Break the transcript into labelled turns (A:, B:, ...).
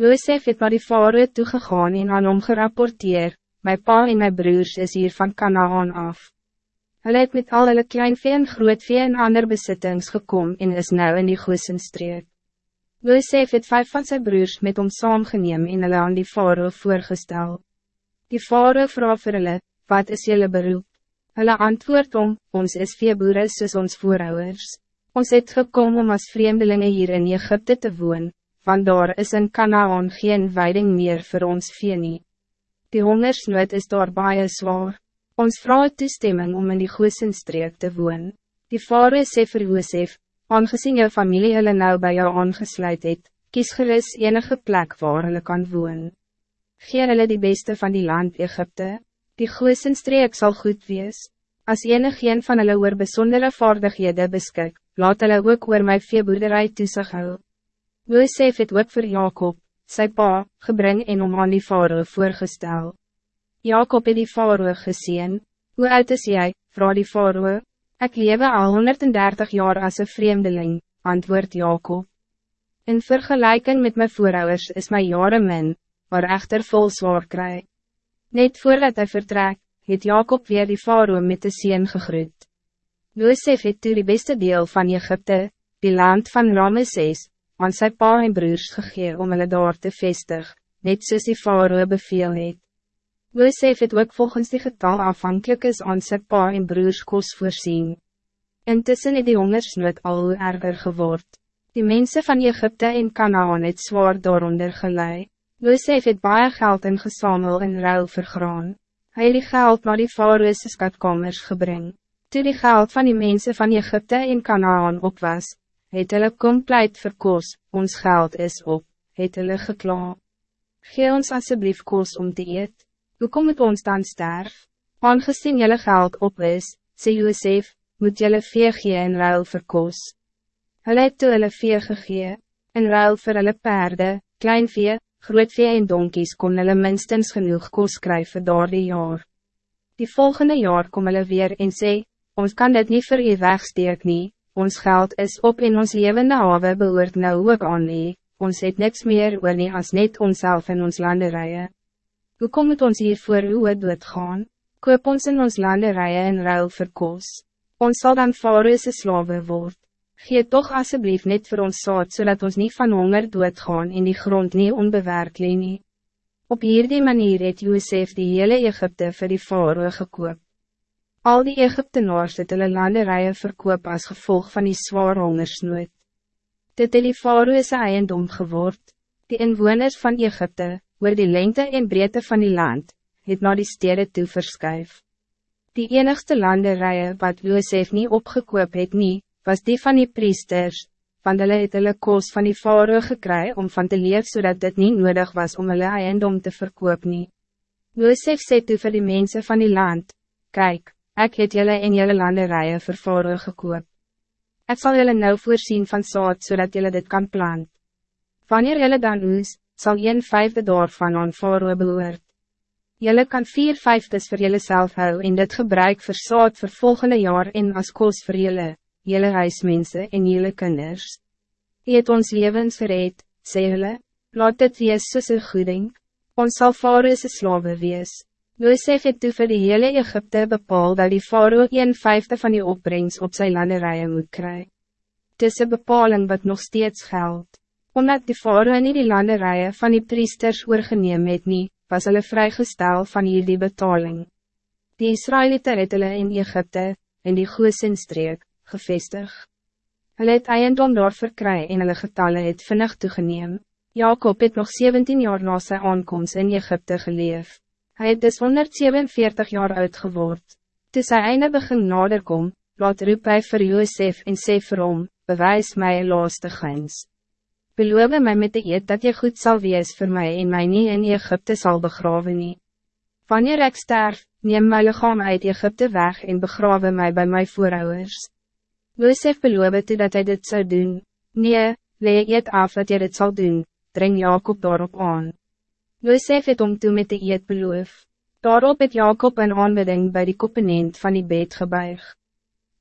A: Josef het naar die vader toegegaan en aan hom gerapporteer, my pa en my broers is hier van Canaan af. Hulle het met al hulle kleinvee en grootvee en ander besittings gekom en is nou in die Goosenstreek. Josef het vijf van zijn broers met hom saamgeneem en hulle aan die vader voorgestel. Die vader vraag vir hulle, wat is jullie beroep? Hulle antwoord om, ons is veeboere soos ons voorouders. Ons het gekom om als vreemdelingen hier in Egypte te woon, want daar is in Canaan geen weiding meer voor ons vee nie. Die hongersnood is daar baie zwaar. Ons vraag toestemming om in die Goosenstreek te woon. Die vader sê vir Joosef, aangezien jou familie hulle nou bij jou aangesluit het, kies gerus enige plek waar hulle kan woon. Geer hulle die beste van die land Egypte, die Goosenstreek zal goed wees. Als enig een van hulle oor besondere vaardighede beskik, laat hulle ook oor my veeboerderij toesig hou. Joosef het ook voor Jacob, sy pa, gebring en om aan die vader voorgestel. Jacob het die vader gezien. Hoe oud is jij, vrouw die vader? Ik lewe al 130 jaar als een vreemdeling, antwoord Jacob. In vergelijking met mijn voorouders is mijn jaren min, maar echter vol zwaar krijg. Net voordat hij vertrek, het Jacob weer die vader met de sien gegroet. Joseph het toe die beste deel van Egypte, die land van Ramesses, aan sy pa en broers gegee om hulle daar te vestig, net soos die faroe beveel het. Josef het ook volgens die getal afhankelijk is aan sy pa en broers kos voorzien. Intussen het die hongersnood al hoe erger geword. Die mensen van Egypte en Canaan het zwaar daaronder gelei. Josef het baie geld ingesamel in ruil vergraan. Hij het die geld naar die faroese skatkamers gebring. Toe die geld van die mensen van Egypte en Canaan op was, het hulle kom pleit vir kos, ons geld is op, het hulle gekla. Gee ons alsjeblieft kos om te eet, hoe kom het ons dan sterf? Aangezien julle geld op is, sê Joosef, moet julle vee gee in ruil vir kos. Hulle het toe hulle vee gegee, in ruil vir hulle perde, klein vee, groot vee en donkies kon hulle minstens genoeg kos krijgen door die jaar. Die volgende jaar kom hulle weer en sê, ons kan dit niet voor u wegsteek nie, ons geld is op in ons levende hawe behoort nou ook aan nie, ons het niks meer oor nie as net onszelf in ons landerijen. Hoe kom het ons hier voor uwe doodgaan? Koop ons in ons landerijen in ruil vir kos. Ons zal dan Faroese slawe word. Geet toch alsjeblieft net voor ons saad, zodat ons niet van honger doodgaan en die grond niet onbewerkt nie. Op hierdie manier het Josef die hele Egypte vir die Faroe gekoop. Al die Egyptenaars het hulle landerijen verkoop als gevolg van die zwaar hongersnood. Dit het die faroese eiendom geword. Die inwoners van Egypte, oor die lengte en breedte van die land, het na die stede toe verskuif. Die enigste landerijen wat Josef niet opgekoop het nie, was die van die priesters, want hulle het hulle koos van die faroe gekry om van te leef zodat dit niet nodig was om hulle eiendom te verkoop nie. Josef sê toe vir die mensen van die land, Kijk, Ik het jullie in jullie landerijen vervoeren gekoop. Ik zal jullie nou voorzien van zout zodat jullie dit kan plant. Wanneer jullie dan oes, zal een vijfde daarvan aan voorwe behoort. Jullie kan vier vijfdes voor jullie zelf houden in dit gebruik voor zout voor volgende jaar in als koos voor jullie, jullie huismensen en jullie kinders. Je het ons levens verreed, sê jullie, laat dit wees soos een goeding, ons sal Faroese slawe wees. Josef het toe vir die hele Egypte bepaal dat die farao een vijfde van die opbrengst op zijn landerijen moet krijgen. Het is een bepaling wat nog steeds geldt. Omdat die farao niet die landerijen van die priesters oorgeneem het nie, was hulle vrygestel van hierdie betaling. Die Israëlieten het hulle in Egypte, in die Goosenstreek, gevestig. Hulle het eiendom daar verkry en hulle getalle het vinnig toegeneem. Jacob het nog 17 jaar na sy aankomst in Egypte geleefd. Hij het dus 147 jaar oud geword. Toe sy einde begin naderkom, laat roep hy vir Joosef en sê vir hom, bewys my laaste gins. Beloof my met de eet dat je goed zal wees voor mij en mij niet in Egypte zal begraven nie. Wanneer ik sterf, neem my lichaam uit Egypte weg en begrawe mij bij mijn voorouders. Joosef beloof toe dat hij dit zou doen. Nee, lee eet af dat je dit zal doen, dring Jacob daarop aan. Josef het om toe met de eed beloof. Daarop het Jacob een aanbidding bij die koppenent van die bed gebuig.